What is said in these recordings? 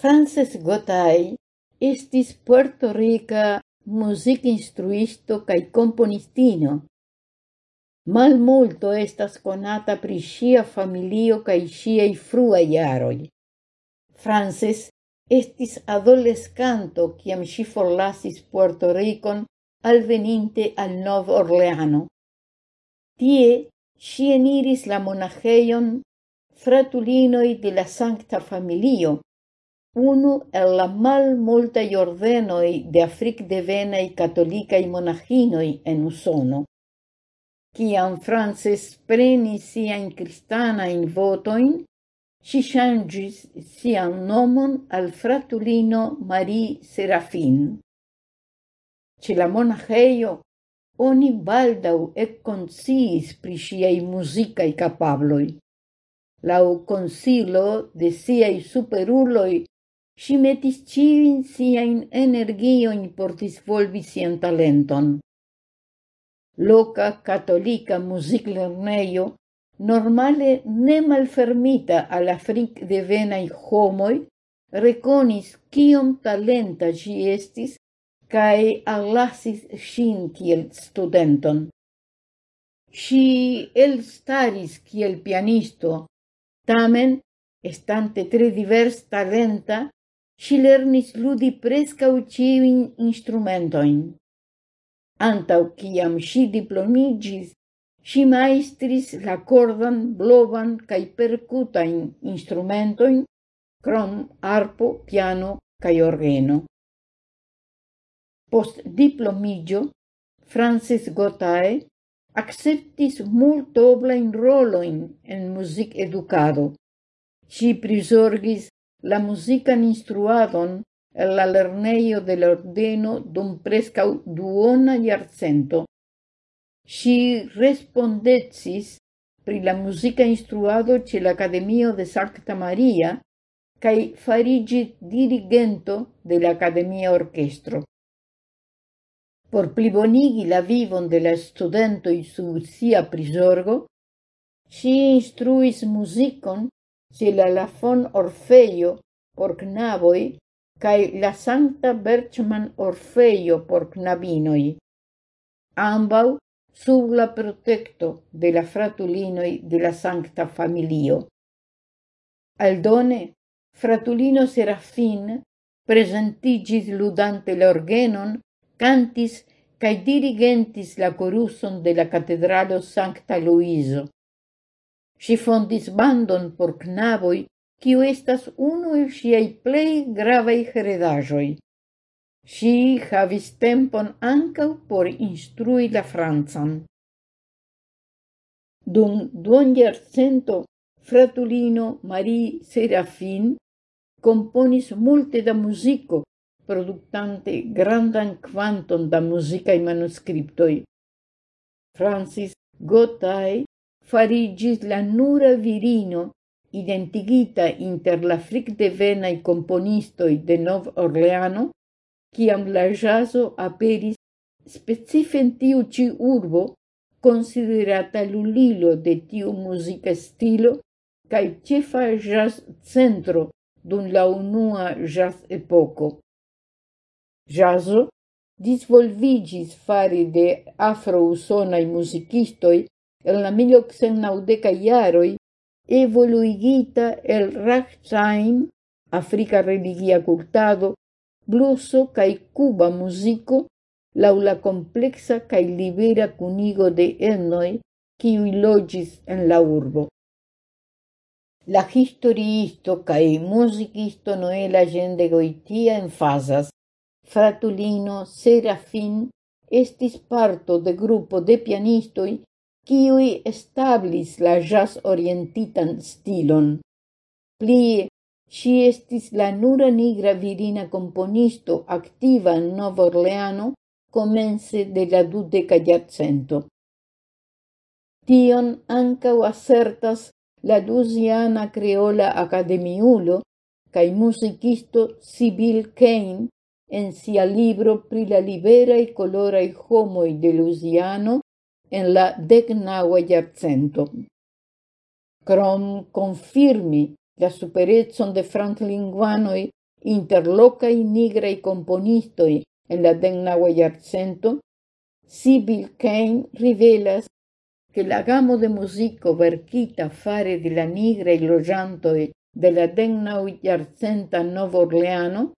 Frances Gotay estis puertorica musicinstruisto cae componistino. Mal multo estas conata pri sia familio cae siei frua iaroi. Frances estis adolescanto ciam si forlasis Puerto Ricon alveninte al Nov Orleano. Tie si eniris la monajeion fratulinoi de la Sancta Familio, unu el la malmultaj ordenoj de Afric de Vena y afrikdevenaj katolikaj monaĥinoj en Usono. Kiam Frances preni sia in cristana in votoin, si changis sia nomon al fratulino Marie Serafin. Ce la monaĥejo oni baldau ec consiis pri siei muzikaj capabloi. Lau consilo de siei superuloj si metis ĉiujn siajn energiojn por disvolvi sian talenton. Loca catolica muziklernejo, normale ne malfermita al afric de venai homoi, reconis kiom talenta ŝi estis cae allasis sin kiel studenton. Si el staris kiel pianisto, tamen, estante tre divers talenta, si lernis ludi prescau ciuin instrumentoin. Antau ciam si diplomigis, si maestris la cordan, blovan cae percutain instrumentoin, crom arpo, piano cae orgeno. Post diplomigio, Francis Gotae acceptis multoblain roloin en music educado. Si prisorgis la musican instruadon el la lerneio de ordeno dum prescau duona iarcento. Si respondecis pri la musica instruado ce l'Academio de Sancta Maria cae farigi dirigento de l'Academia Orchestro. Por plibonigi la vivon de la studentoi su sia prisorgo, si instruis musicon si la Lafon orfeio por knaboi cae la santa Berchman orfeio por knabinoi. Ambau sub la protecto de la fratulinoi de la sancta Familio. Aldone, fratulino Serafin presentigis ludante l'organon, cantis cae dirigentis la coruson de la catedralo Sancta Luiso. Si fondis bandon por knaboi, kiu estas unu el siei plei gravei heredajoi. Si havis tempon ancau por instrui la Franzan. Dum duonjarcento fratulino Marie Serafin componis multe da musico, productante grandan quanton da musicae manuscriptoi. Francis Gotay farigis la nura virino identigita inter la fric de venai componistoi de Nov Orleano, ciam la jaso aperis specifen tiu ci urbo considerata l'ulilo de tiu musica stilo cae cefa jazz centro dun la unua jazz epoco. Jazzo disvolvigis fare de afro-usonai musicistoi el la 1890 iaroi, evoluigita el ragtime, africa religia cultado, bluso cae cuba musico, laula complexa cae libera cunigo de etnoi, kiuj logis en la urbo. La historiisto cae musicisto Noel Allende Goitia en fasas, fratulino Serafin estis parto de grupo de pianistoi kiuj establis la jazz-orientitan stilon. Plie, si estis la nura nigra virina komponisto activa en Novo Orleano comense de la dudeca jarcento. Tion ankaŭ acertas la Lusiana Creola Academiulo kaj muzikisto Sibyl Kane en sia libro pri la libera e colora e homoi de Lusiano en la decnaua iarcento. Crom confirmi la superezzon de franclinguanoi interlocai nigrei componistoi en la decnaua iarcento, Sibyl Kane rivelas che la gamo de musico verkita fare de la nigrei logiantoi de la decnau iarcenta Novorleano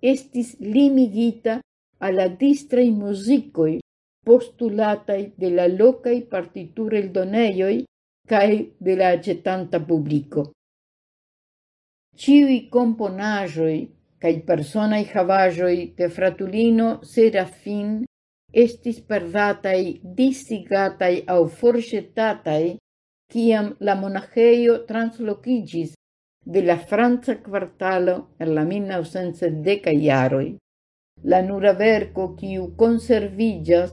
estis limigita alla distrei musicoi postulatai de la locai partiture il doneioi cae de la acetanta publico. Ciui componajoi cae personaj havajoi de fratulino Serafin estis perdatai, disigatai au forŝetataj ciam la monaĥejo translocigis de la franca quartalo en la 1910 iaroi. La nura verco quiu conservigas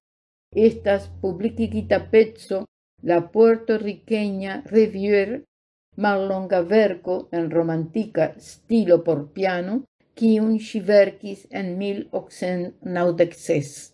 estas publicigita pezzo la puertorriqueña Revier malonga verco en romantica stilo por piano, kiun si verkis en 1896.